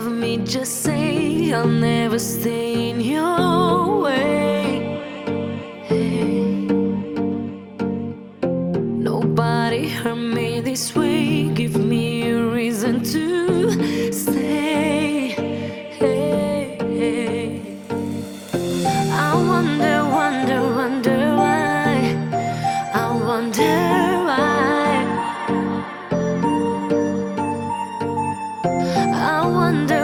love me, just say I'll never stay in your way. Hey. Nobody hurt me this way. wonder